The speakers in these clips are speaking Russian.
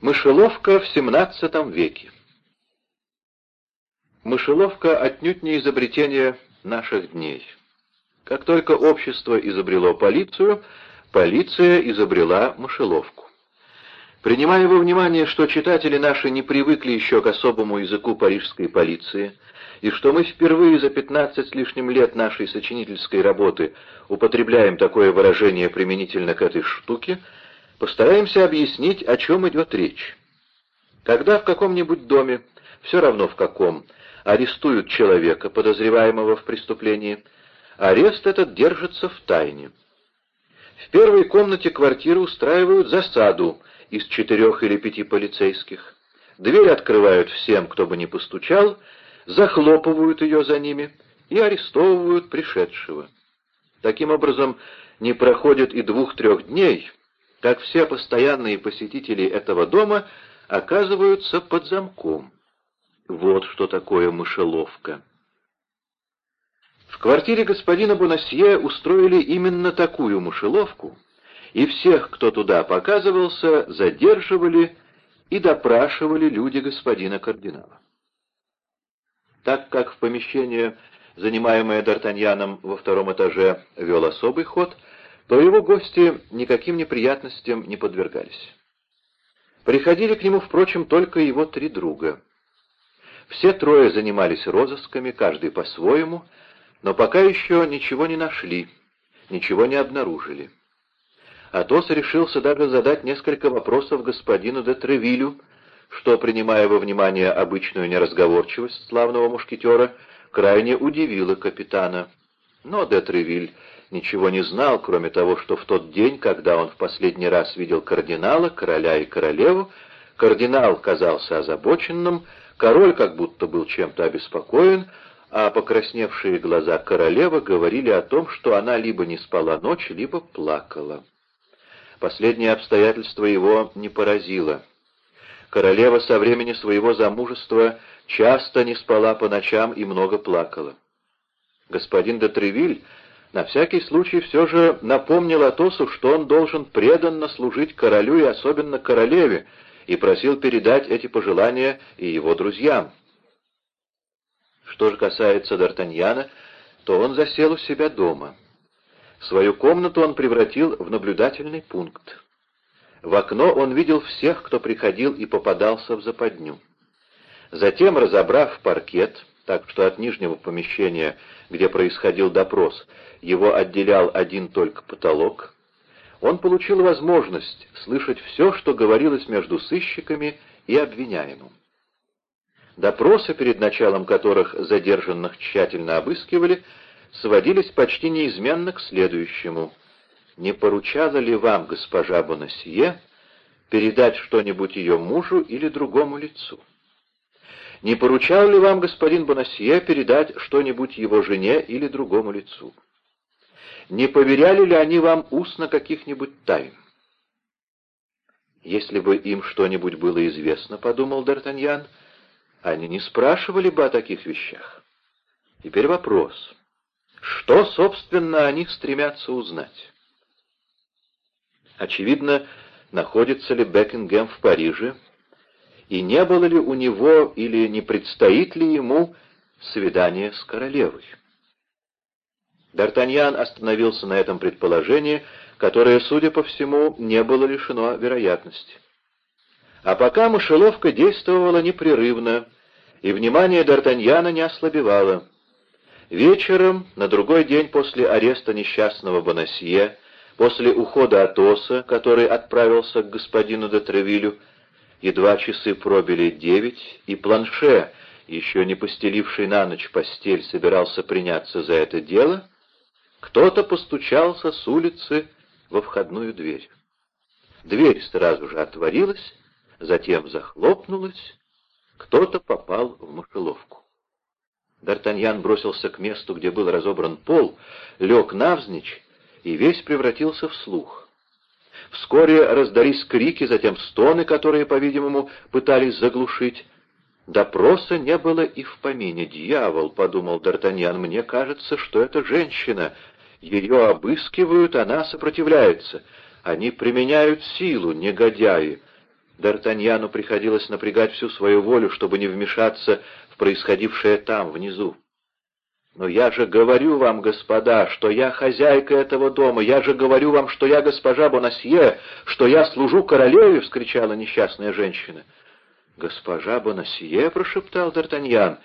Мышеловка в XVII веке Мышеловка отнюдь не изобретение наших дней. Как только общество изобрело полицию, полиция изобрела мышеловку. Принимая во внимание, что читатели наши не привыкли еще к особому языку парижской полиции, и что мы впервые за 15 с лишним лет нашей сочинительской работы употребляем такое выражение применительно к этой штуке, Постараемся объяснить, о чем идет речь. Когда в каком-нибудь доме, все равно в каком, арестуют человека, подозреваемого в преступлении, арест этот держится в тайне. В первой комнате квартиры устраивают засаду из четырех или пяти полицейских. Дверь открывают всем, кто бы не постучал, захлопывают ее за ними и арестовывают пришедшего. Таким образом, не проходит и двух-трех дней, как все постоянные посетители этого дома оказываются под замком. Вот что такое мышеловка. В квартире господина Бонасье устроили именно такую мышеловку, и всех, кто туда показывался, задерживали и допрашивали люди господина кардинала. Так как в помещение, занимаемое Д'Артаньяном во втором этаже, вел особый ход — то его гости никаким неприятностям не подвергались. Приходили к нему, впрочем, только его три друга. Все трое занимались розысками, каждый по-своему, но пока еще ничего не нашли, ничего не обнаружили. Атос решился даже задать несколько вопросов господину де Тревилю, что, принимая во внимание обычную неразговорчивость славного мушкетера, крайне удивило капитана. Но де Тревиль ничего не знал, кроме того, что в тот день, когда он в последний раз видел кардинала, короля и королеву, кардинал казался озабоченным, король как будто был чем-то обеспокоен, а покрасневшие глаза королевы говорили о том, что она либо не спала ночь, либо плакала. Последнее обстоятельство его не поразило. Королева со времени своего замужества часто не спала по ночам и много плакала. Господин де Тревиль на всякий случай все же напомнил Атосу, что он должен преданно служить королю и особенно королеве, и просил передать эти пожелания и его друзьям. Что же касается Д'Артаньяна, то он засел у себя дома. Свою комнату он превратил в наблюдательный пункт. В окно он видел всех, кто приходил и попадался в западню. Затем, разобрав паркет, так что от нижнего помещения, где происходил допрос, его отделял один только потолок, он получил возможность слышать все, что говорилось между сыщиками и обвиняемым. Допросы, перед началом которых задержанных тщательно обыскивали, сводились почти неизменно к следующему. «Не поручала ли вам, госпожа Бонасье, передать что-нибудь ее мужу или другому лицу?» «Не поручал ли вам, господин Бонасье, передать что-нибудь его жене или другому лицу?» не поверяли ли они вам устно каких-нибудь тайн? Если бы им что-нибудь было известно, — подумал Д'Артаньян, — они не спрашивали бы о таких вещах. Теперь вопрос. Что, собственно, они стремятся узнать? Очевидно, находится ли Бекингем в Париже, и не было ли у него или не предстоит ли ему свидание с королевой. Д'Артаньян остановился на этом предположении, которое, судя по всему, не было лишено вероятности. А пока мышеловка действовала непрерывно, и внимание Д'Артаньяна не ослабевало. Вечером, на другой день после ареста несчастного Бонасье, после ухода Атоса, который отправился к господину де едва часы пробили девять, и планше, еще не постеливший на ночь постель, собирался приняться за это дело — кто-то постучался с улицы во входную дверь. Дверь сразу же отворилась, затем захлопнулась. Кто-то попал в мышеловку. Д'Артаньян бросился к месту, где был разобран пол, лег навзничь и весь превратился в слух. Вскоре раздались крики, затем стоны, которые, по-видимому, пытались заглушить. Допроса не было и в помине. «Дьявол!» — подумал Д'Артаньян. «Мне кажется, что это женщина. Ее обыскивают, она сопротивляется. Они применяют силу, негодяи. Д'Артаньяну приходилось напрягать всю свою волю, чтобы не вмешаться в происходившее там, внизу. «Но я же говорю вам, господа, что я хозяйка этого дома, я же говорю вам, что я госпожа Бонасье, что я служу королеве!» — вскричала несчастная женщина. «Госпожа Бонасье!» — прошептал Д'Артаньян.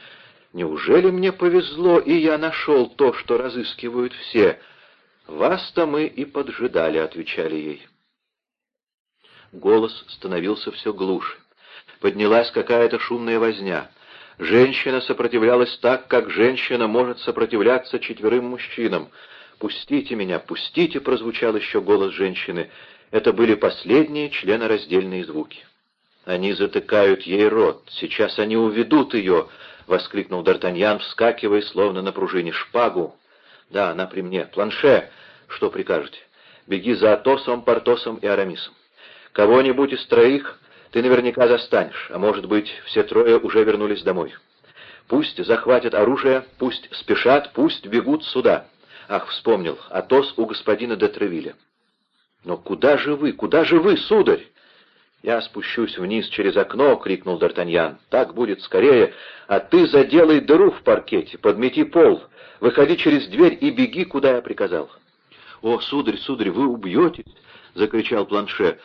«Неужели мне повезло, и я нашел то, что разыскивают все?» «Вас-то мы и поджидали», — отвечали ей. Голос становился все глуше. Поднялась какая-то шумная возня. Женщина сопротивлялась так, как женщина может сопротивляться четверым мужчинам. «Пустите меня, пустите!» — прозвучал еще голос женщины. Это были последние членораздельные звуки. «Они затыкают ей рот. Сейчас они уведут ее!» — воскликнул Д'Артаньян, вскакивая, словно на пружине. «Шпагу!» «Да, она при мне. Планше!» «Что прикажете?» «Беги за Атосом, Портосом и Арамисом. Кого-нибудь из троих ты наверняка застанешь, а может быть, все трое уже вернулись домой. Пусть захватят оружие, пусть спешат, пусть бегут сюда. Ах, вспомнил, Атос у господина де Тревиля. Но куда же вы, куда же вы, сударь? «Я спущусь вниз через окно!» — крикнул Д'Артаньян. «Так будет скорее! А ты заделай дыру в паркете, подмети пол, выходи через дверь и беги, куда я приказал!» «О, сударь, сударь, вы убьетесь!» — закричал Планше.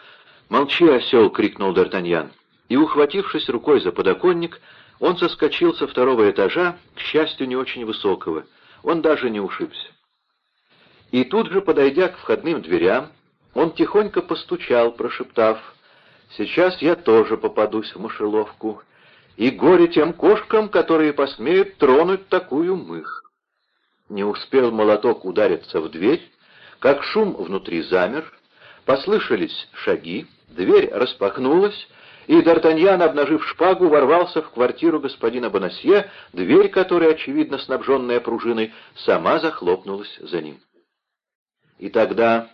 «Молчи, осел!» — крикнул Д'Артаньян. И, ухватившись рукой за подоконник, он соскочил со второго этажа, к счастью, не очень высокого. Он даже не ушибся. И тут же, подойдя к входным дверям, он тихонько постучал, прошептав, «Сейчас я тоже попадусь в мышеловку, и горе тем кошкам, которые посмеют тронуть такую мышь». Не успел молоток удариться в дверь, как шум внутри замер, послышались шаги, Дверь распахнулась, и Д'Артаньян, обнажив шпагу, ворвался в квартиру господина Бонасье, дверь которой, очевидно снабженная пружиной, сама захлопнулась за ним. И тогда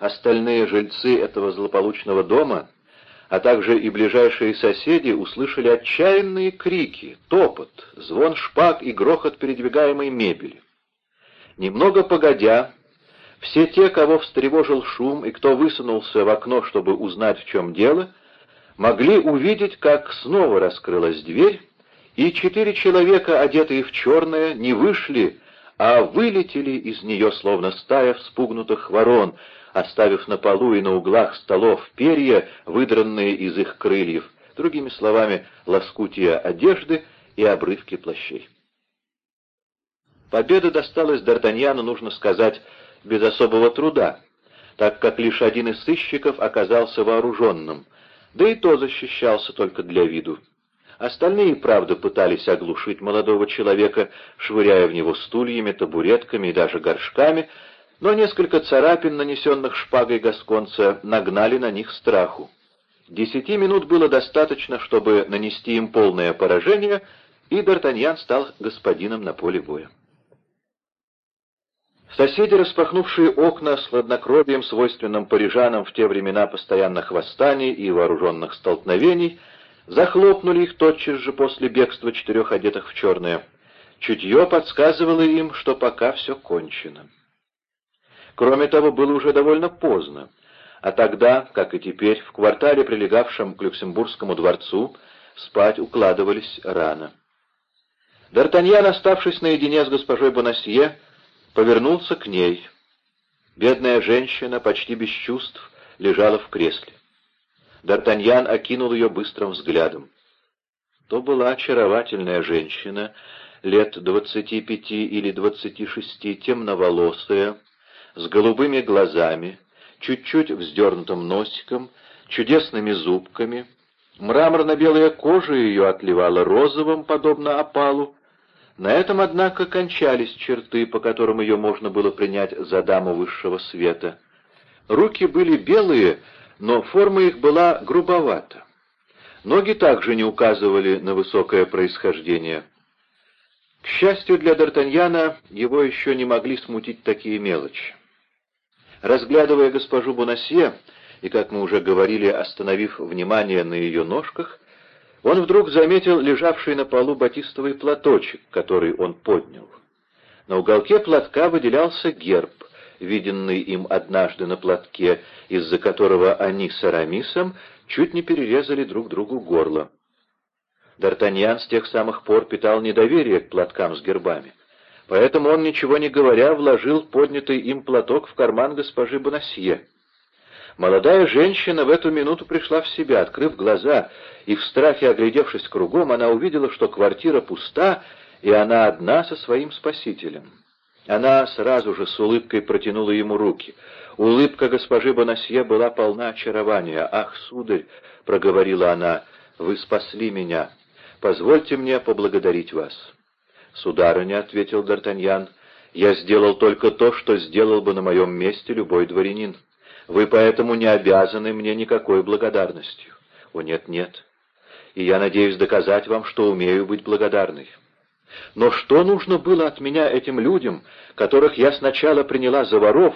остальные жильцы этого злополучного дома, а также и ближайшие соседи, услышали отчаянные крики, топот, звон шпаг и грохот передвигаемой мебели. Немного погодя, все те, кого встревожил шум и кто высунулся в окно, чтобы узнать, в чем дело, могли увидеть, как снова раскрылась дверь, и четыре человека, одетые в черное, не вышли, а вылетели из нее, словно стая вспугнутых ворон, оставив на полу и на углах столов перья, выдранные из их крыльев, другими словами, лоскутия одежды и обрывки плащей. Победа досталась Д'Артаньяну, нужно сказать, без особого труда, так как лишь один из сыщиков оказался вооруженным, да и то защищался только для виду. Остальные, правда, пытались оглушить молодого человека, швыряя в него стульями, табуретками и даже горшками, но несколько царапин, нанесенных шпагой гасконца, нагнали на них страху. Десяти минут было достаточно, чтобы нанести им полное поражение, и Д'Артаньян стал господином на поле боя. Соседи, распахнувшие окна с хладнокровием, свойственным парижанам в те времена постоянных восстаний и вооруженных столкновений, захлопнули их тотчас же после бегства четырех одетых в черное. Чутье подсказывало им, что пока все кончено. Кроме того, было уже довольно поздно, а тогда, как и теперь, в квартале, прилегавшем к Люксембургскому дворцу, спать укладывались рано. Д'Артаньян, оставшись наедине с госпожой Бонасье, повернулся к ней. Бедная женщина, почти без чувств, лежала в кресле. Д'Артаньян окинул ее быстрым взглядом. То была очаровательная женщина, лет двадцати пяти или двадцати шести, темноволосая, с голубыми глазами, чуть-чуть вздернутым носиком, чудесными зубками. Мраморно-белая кожа ее отливала розовым, подобно опалу, на этом, однако, кончались черты, по которым ее можно было принять за даму высшего света. Руки были белые, но форма их была грубовата. Ноги также не указывали на высокое происхождение. К счастью для Д'Артаньяна, его еще не могли смутить такие мелочи. Разглядывая госпожу Бонасье, и, как мы уже говорили, остановив внимание на ее ножках, он вдруг заметил лежавший на полу батистовый платочек, который он поднял. На уголке платка выделялся герб, виденный им однажды на платке, из-за которого они с Арамисом чуть не перерезали друг другу горло. Д'Артаньян с тех самых пор питал недоверие к платкам с гербами. Поэтому он, ничего не говоря, вложил поднятый им платок в карман госпожи Бонасье. Молодая женщина в эту минуту пришла в себя, открыв глаза, и в страхе оглядевшись кругом, она увидела, что квартира пуста, и она одна со своим спасителем. Она сразу же с улыбкой протянула ему руки. Улыбка госпожи Бонасье была полна очарования. «Ах, сударь!» — проговорила она, — «вы спасли меня. Позвольте мне поблагодарить вас». «Сударыня», — ответил Д'Артаньян, — «я сделал только то, что сделал бы на моем месте любой дворянин. Вы поэтому не обязаны мне никакой благодарностью». «О, нет, нет. И я надеюсь доказать вам, что умею быть благодарной». Но что нужно было от меня этим людям, которых я сначала приняла за воров,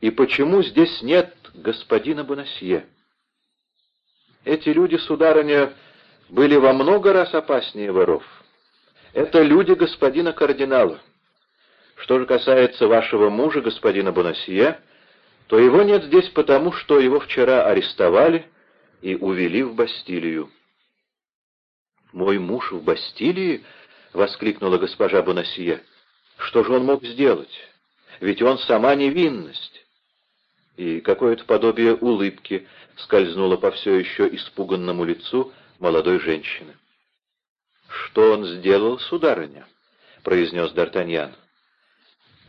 и почему здесь нет господина Бонасье? Эти люди, сударыня, были во много раз опаснее воров. Это люди господина кардинала. Что же касается вашего мужа, господина Бонасье, то его нет здесь потому, что его вчера арестовали и увели в Бастилию. «Мой муж в Бастилии?» — воскликнула госпожа Бонасье. «Что же он мог сделать? Ведь он сама невинность». И какое-то подобие улыбки скользнуло по все еще испуганному лицу молодой женщины. «Что он сделал, сударыня?» — произнес Д'Артаньян.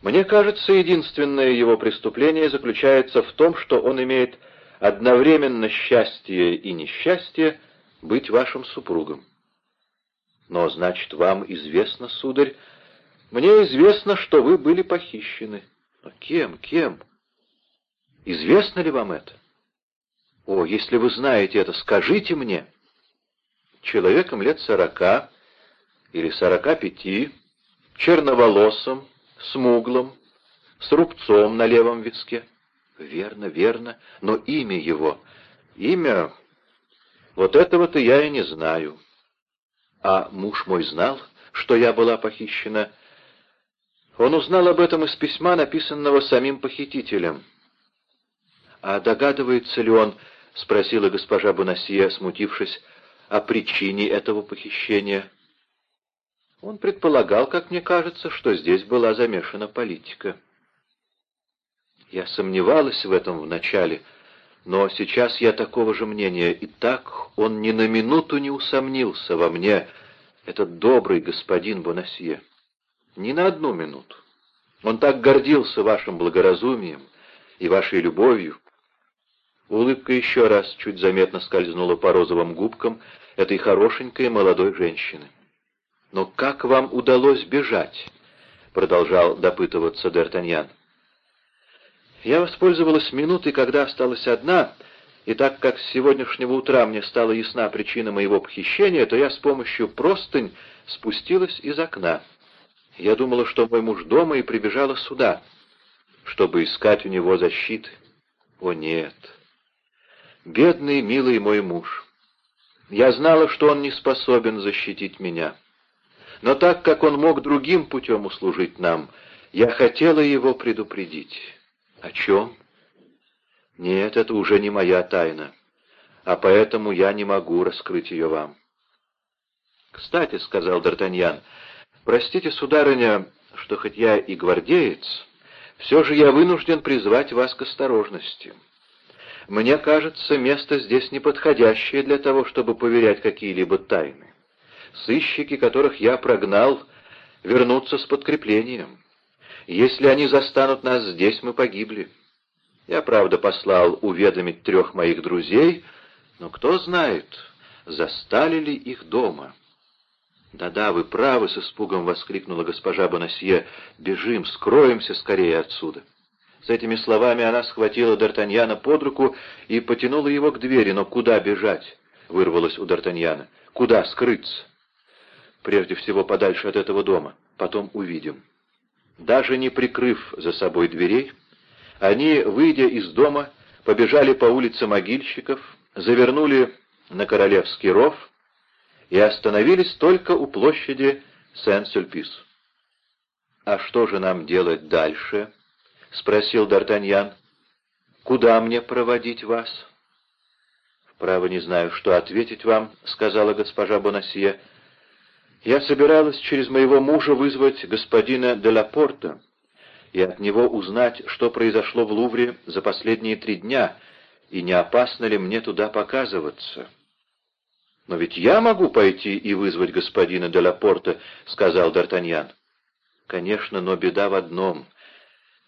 «Мне кажется, единственное его преступление заключается в том, что он имеет одновременно счастье и несчастье быть вашим супругом». «Но, значит, вам известно, сударь, мне известно, что вы были похищены. Но кем, кем? Известно ли вам это? О, если вы знаете это, скажите мне. Человеком лет сорока или сорока пяти, черноволосым, смуглым, с рубцом на левом виске. Верно, верно, но имя его, имя, вот этого-то я и не знаю. А муж мой знал, что я была похищена. Он узнал об этом из письма, написанного самим похитителем. «А догадывается ли он, — спросила госпожа Бонасье, смутившись, — о причине этого похищения?» Он предполагал, как мне кажется, что здесь была замешана политика. Я сомневалась в этом вначале, но сейчас я такого же мнения, и так он ни на минуту не усомнился во мне, этот добрый господин Бонасье. Ни на одну минуту. Он так гордился вашим благоразумием и вашей любовью. Улыбка еще раз чуть заметно скользнула по розовым губкам этой хорошенькой молодой женщины. «Но как вам удалось бежать?» — продолжал допытываться Д'Артаньян. «Я воспользовалась минутой, когда осталась одна, и так как с сегодняшнего утра мне стала ясна причина моего похищения, то я с помощью простынь спустилась из окна. Я думала, что мой муж дома, и прибежала сюда, чтобы искать у него защиты. О, нет! Бедный, милый мой муж! Я знала, что он не способен защитить меня». Но так как он мог другим путем услужить нам, я хотела его предупредить. О чем? Нет, это уже не моя тайна, а поэтому я не могу раскрыть ее вам. «Кстати», — сказал Д'Артаньян, — «простите, сударыня, что хоть я и гвардеец, все же я вынужден призвать вас к осторожности. Мне кажется, место здесь неподходящее для того, чтобы поверять какие-либо тайны. Сыщики, которых я прогнал, вернутся с подкреплением. Если они застанут нас здесь, мы погибли. Я, правда, послал уведомить трех моих друзей, но кто знает, застали ли их дома. «Да-да, вы правы!» — с испугом воскликнула госпожа Бонасье. «Бежим, скроемся скорее отсюда!» С этими словами она схватила Д'Артаньяна под руку и потянула его к двери. «Но куда бежать?» — вырвалось у Д'Артаньяна. «Куда скрыться?» Прежде всего подальше от этого дома. Потом увидим. Даже не прикрыв за собой дверей, они, выйдя из дома, побежали по улице могильщиков, завернули на Королевский ров и остановились только у площади Сен-Сюльпис. «А что же нам делать дальше?» — спросил Д'Артаньян. «Куда мне проводить вас?» «Право не знаю, что ответить вам», — сказала госпожа Бонасье. «Я собиралась через моего мужа вызвать господина де Лапорта и от него узнать, что произошло в Лувре за последние три дня, и не опасно ли мне туда показываться». «Но ведь я могу пойти и вызвать господина де Лапорта», — сказал Д'Артаньян. «Конечно, но беда в одном.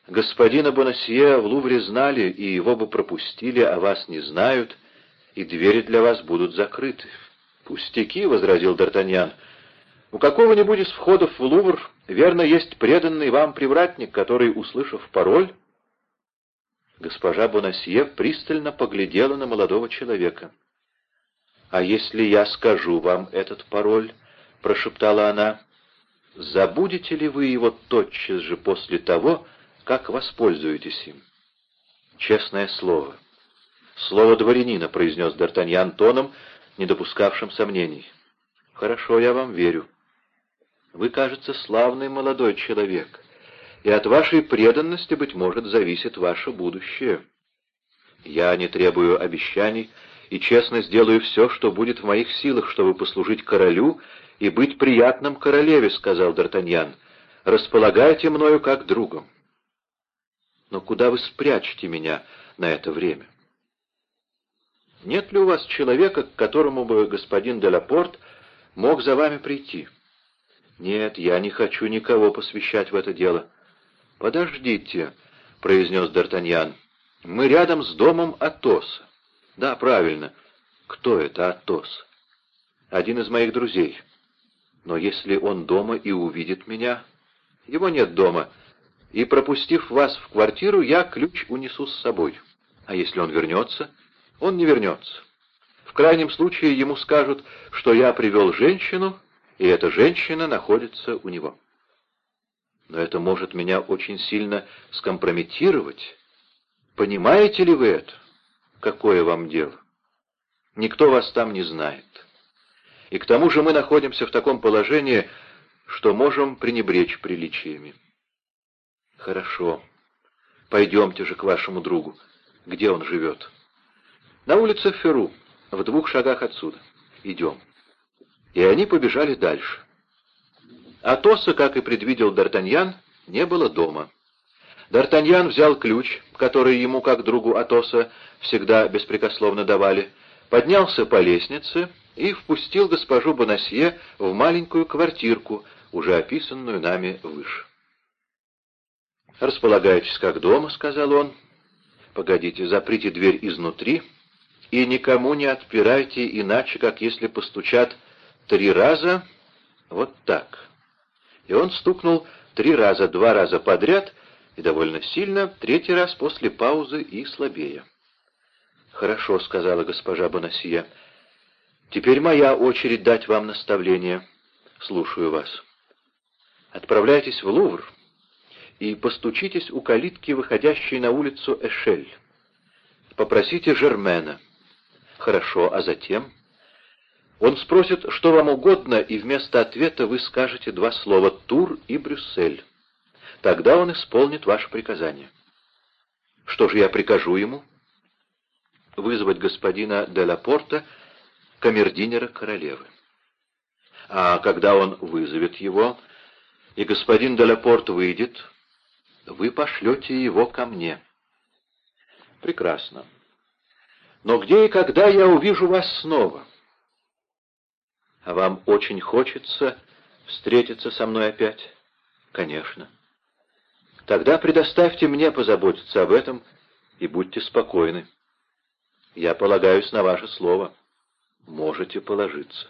Господина Бонасье в Лувре знали, и его бы пропустили, а вас не знают, и двери для вас будут закрыты. «Пустяки», — возразил Д'Артаньян. «У какого-нибудь из входов в Лувр, верно, есть преданный вам привратник, который, услышав пароль...» Госпожа Бонасье пристально поглядела на молодого человека. «А если я скажу вам этот пароль?» — прошептала она. «Забудете ли вы его тотчас же после того, как воспользуетесь им. Честное слово. Слово дворянина, произнес Д'Артаньян тоном, не допускавшим сомнений. Хорошо, я вам верю. Вы, кажется, славный молодой человек, и от вашей преданности, быть может, зависит ваше будущее. Я не требую обещаний и честно сделаю все, что будет в моих силах, чтобы послужить королю и быть приятным королеве, — сказал Д'Артаньян. Располагайте мною как другом. Но куда вы спрячете меня на это время? Нет ли у вас человека, к которому бы господин Делапорт мог за вами прийти? Нет, я не хочу никого посвящать в это дело. Подождите, — произнес Д'Артаньян. Мы рядом с домом Атоса. Да, правильно. Кто это Атос? Один из моих друзей. Но если он дома и увидит меня... Его нет дома, — и, пропустив вас в квартиру, я ключ унесу с собой. А если он вернется? Он не вернется. В крайнем случае ему скажут, что я привел женщину, и эта женщина находится у него. Но это может меня очень сильно скомпрометировать. Понимаете ли вы это? Какое вам дело? Никто вас там не знает. И к тому же мы находимся в таком положении, что можем пренебречь приличиями. Хорошо. Пойдемте же к вашему другу. Где он живет? На улице Феру, в двух шагах отсюда. Идем. И они побежали дальше. Атоса, как и предвидел Д'Артаньян, не было дома. Д'Артаньян взял ключ, который ему, как другу Атоса, всегда беспрекословно давали, поднялся по лестнице и впустил госпожу Бонасье в маленькую квартирку, уже описанную нами выше. «Располагайтесь как дома», — сказал он. «Погодите, заприте дверь изнутри и никому не отпирайте, иначе, как если постучат три раза, вот так». И он стукнул три раза, два раза подряд и довольно сильно, третий раз после паузы и слабее. «Хорошо», — сказала госпожа Бонасье. «Теперь моя очередь дать вам наставление. Слушаю вас. Отправляйтесь в Лувр» и постучитесь у калитки, выходящей на улицу Эшель. Попросите Жермена. Хорошо, а затем? Он спросит, что вам угодно, и вместо ответа вы скажете два слова «Тур» и «Брюссель». Тогда он исполнит ваше приказание. Что же я прикажу ему? Вызвать господина де Лапорта, камердинера королевы. А когда он вызовет его, и господин де Лапорт выйдет, вы пошлете его ко мне. Прекрасно. Но где и когда я увижу вас снова? А вам очень хочется встретиться со мной опять? Конечно. Тогда предоставьте мне позаботиться об этом и будьте спокойны. Я полагаюсь на ваше слово. Можете положиться.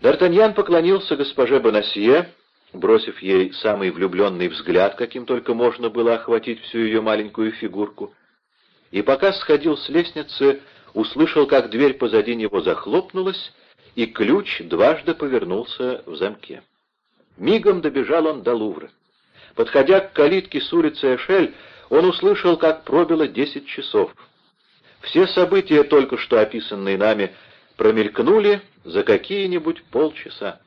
Д'Артаньян поклонился госпоже Бонасье, бросив ей самый влюбленный взгляд, каким только можно было охватить всю ее маленькую фигурку, и пока сходил с лестницы, услышал, как дверь позади него захлопнулась, и ключ дважды повернулся в замке. Мигом добежал он до Лувра. Подходя к калитке с улицы Эшель, он услышал, как пробило десять часов. Все события, только что описанные нами, промелькнули за какие-нибудь полчаса.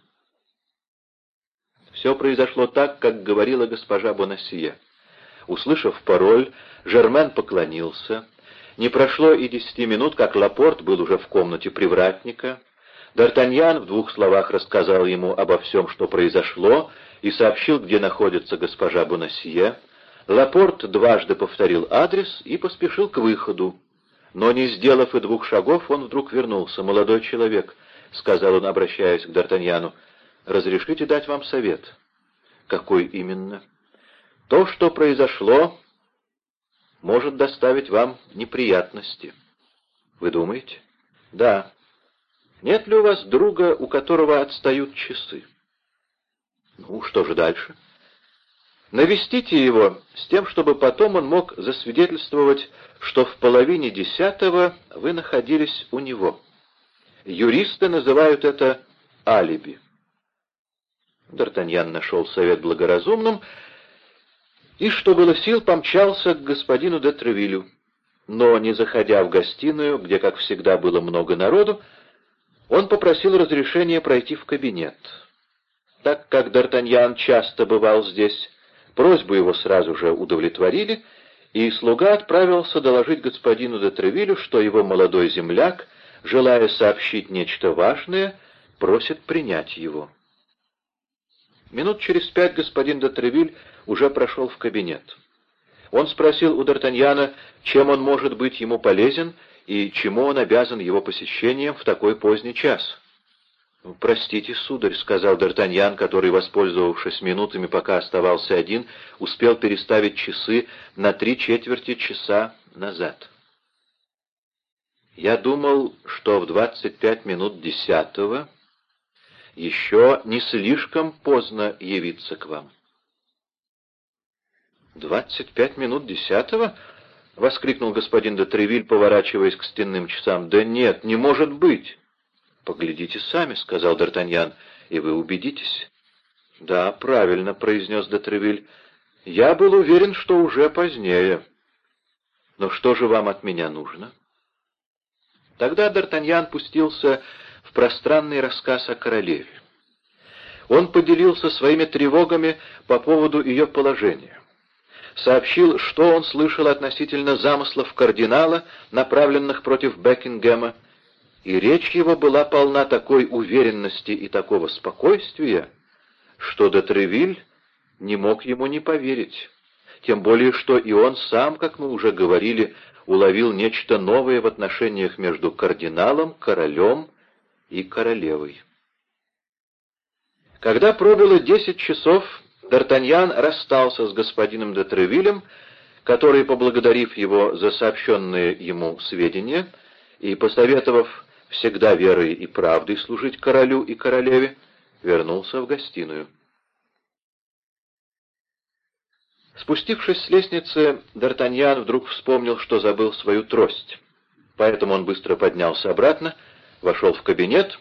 Все произошло так, как говорила госпожа Бонасье. Услышав пароль, Жермен поклонился. Не прошло и десяти минут, как Лапорт был уже в комнате привратника. Д'Артаньян в двух словах рассказал ему обо всем, что произошло, и сообщил, где находится госпожа Бонасье. Лапорт дважды повторил адрес и поспешил к выходу. Но не сделав и двух шагов, он вдруг вернулся. «Молодой человек», — сказал он, обращаясь к Д'Артаньяну, — «разрешите дать вам совет». «Какой именно?» «То, что произошло, может доставить вам неприятности». «Вы думаете?» «Да». «Нет ли у вас друга, у которого отстают часы?» «Ну, что же дальше?» Навестите его с тем, чтобы потом он мог засвидетельствовать, что в половине десятого вы находились у него. Юристы называют это алиби. Д'Артаньян нашел совет благоразумным и, что было сил, помчался к господину де Тревилю. Но, не заходя в гостиную, где, как всегда, было много народу, он попросил разрешения пройти в кабинет. Так как Д'Артаньян часто бывал здесь, Просьбу его сразу же удовлетворили, и слуга отправился доложить господину де Тревилю, что его молодой земляк, желая сообщить нечто важное, просит принять его. Минут через пять господин де Тревиль уже прошел в кабинет. Он спросил у Д'Артаньяна, чем он может быть ему полезен и чему он обязан его посещением в такой поздний час. «Простите, сударь», — сказал Д'Артаньян, который, воспользовавшись минутами, пока оставался один, успел переставить часы на три четверти часа назад. «Я думал, что в двадцать пять минут десятого еще не слишком поздно явиться к вам». «Двадцать пять минут десятого?» — воскликнул господин де Тревиль, поворачиваясь к стенным часам. «Да нет, не может быть!» «Поглядите сами», — сказал Д'Артаньян, — «и вы убедитесь». «Да, правильно», — произнес Дотревиль. «Я был уверен, что уже позднее». «Но что же вам от меня нужно?» Тогда Д'Артаньян пустился в пространный рассказ о королеве. Он поделился своими тревогами по поводу ее положения. Сообщил, что он слышал относительно замыслов кардинала, направленных против Бекингема, и речь его была полна такой уверенности и такого спокойствия, что Детревиль не мог ему не поверить, тем более что и он сам, как мы уже говорили, уловил нечто новое в отношениях между кардиналом, королем и королевой. Когда пробило десять часов, Д'Артаньян расстался с господином де Тревилем, который, поблагодарив его за сообщенные ему сведения и посоветовав всегда верой и правдой служить королю и королеве, вернулся в гостиную. Спустившись с лестницы, Д'Артаньян вдруг вспомнил, что забыл свою трость. Поэтому он быстро поднялся обратно, вошел в кабинет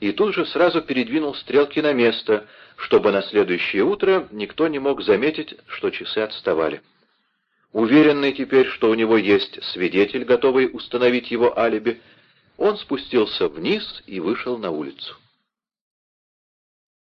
и тут же сразу передвинул стрелки на место, чтобы на следующее утро никто не мог заметить, что часы отставали. Уверенный теперь, что у него есть свидетель, готовый установить его алиби, он спустился вниз и вышел на улицу.